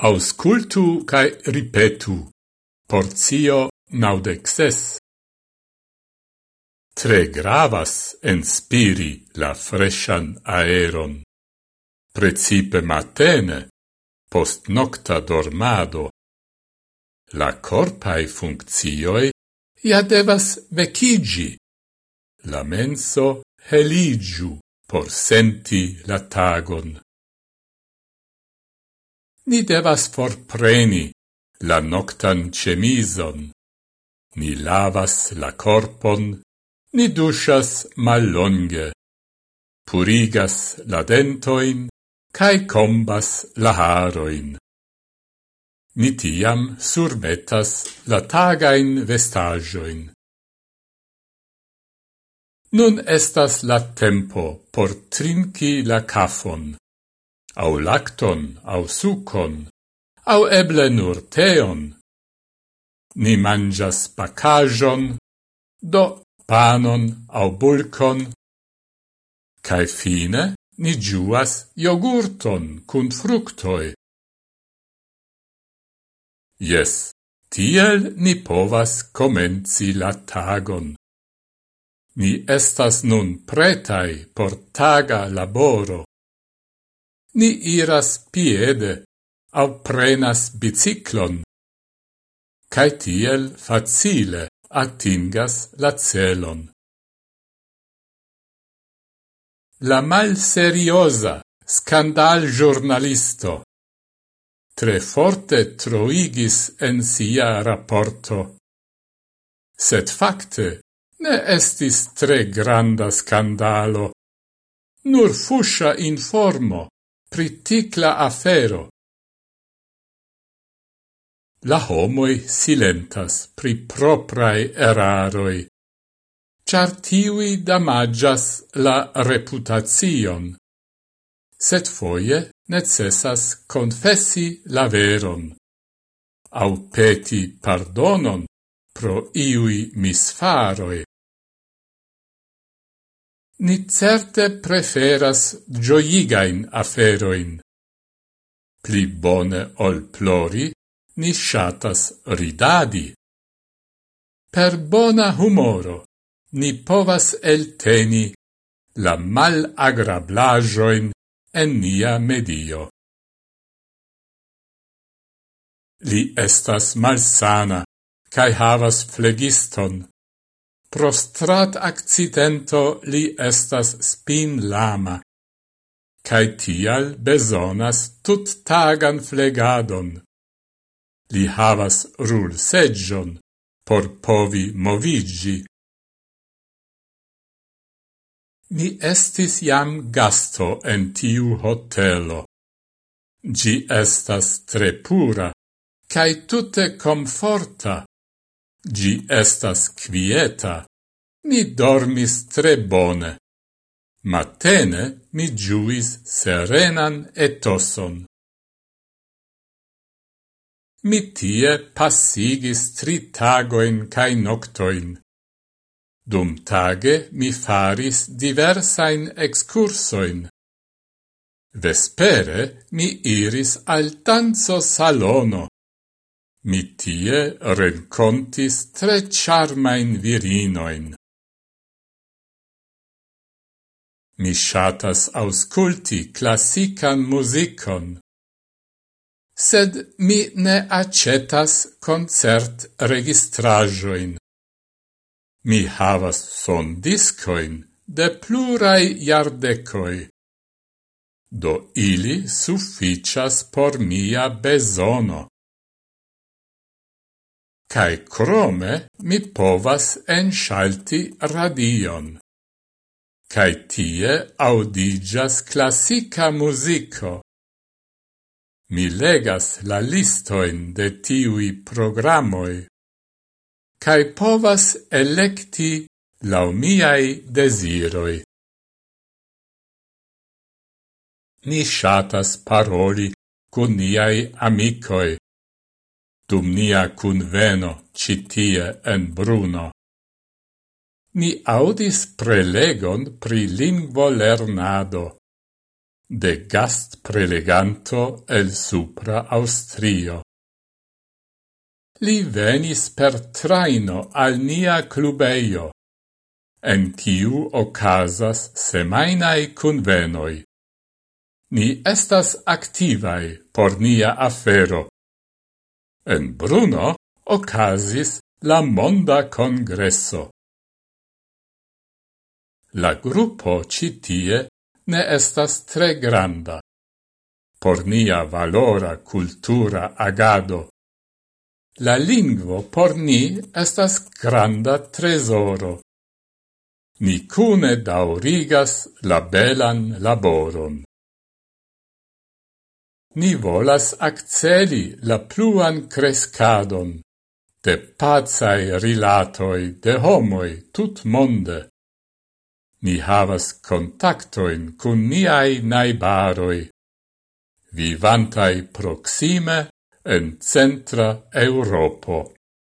Auscultu cae ripetu. Porzio naudexes. Tre gravas enspiri la freshan aeron. Precipe matene, post nocta dormado. La corpae funccioi ja devas vecigi. La menso heligiu por senti la tagon ni devas forpreni la noctan cemison. Ni lavas la corpon, ni duschas mallonge, purigas la dentoin, cae combas la haroin. Ni tiam surmetas la tagain vestagioin. Nun estas la tempo por trinki la cafon au lacton, au sucon, au eble nur teon. Ni mangias pacajon, do panon au bulcon, cae fine ni giuas jogurton cun fructoi. Yes, tiel ni povas comenci la tagon. Ni estas nun pretai por taga laboro ni iras piede au prenas biciclon, cae tiel facile atingas la celon. La mal seriosa scandal giornalisto tre forte troigis en sia rapporto. Sed facte ne estis tre granda scandalo, nur fuscia informo priticla afero. La homoi silentas pri proprae eraroi, char tivi damagias la reputazion. Set foie necessas confessi la veron, au peti pardonon pro iui misfaroi ni certe preferas gioigain aferoin. Pli bone ol plori, ni shatas ridadi. Per bona humoro, ni povas elteni la mal agrablajoin en nia medio. Li estas malsana, cae havas flegiston. Pro strat accidento li estas spin lama, cae tial besonas tut tagan flegadon. Li havas rul seggion por povi movigi. Mi estis jam gasto en tiu hotelo. Gi estas tre pura, cae tutte comforta Gi estas quieta. Mi dormis tre bone. Matene mi giuis serenan etoson. Mi tie passigis tri tagoin cae noctoin. Dum tage mi faris diversain excursoin. Vespere mi iris al tanzo salono. Mi tie rencontis tre charmain virinoin. Mi shatas ausculti classican musicon, sed mi ne accetas concert registrajoin. Mi havas son discoin de plurai iardecoi. Do ili sufficias por mia besono cae crome mi povas enxalti radion. Cae tie audigas classica musico. Mi legas la listoin de tiui programoi, cae povas electi lau miai desiroi. Ni shatas paroli cun niai amicoi, dum nia cunveno citie en Bruno. Ni audis prelegon pri lingvo lernado de gast preleganto el supra Austrio. Li venis per traino al nia clubeio, en kiu ocasas semainae convenoi. Ni estas activai por nia afero, en Bruno ocasis la Monda Congresso. La gruppo citie ne estas tre granda. Por nia valora cultura agado, la lingvo por ni estas granda tresoro. Ni cune daurigas la belan laboron. Ni volas acceli la pluan crescadon de pazai rilatoi de homoi tut monde. Ni havas contactoin cun niai naibaroi, vivantai proxime en centra Europo.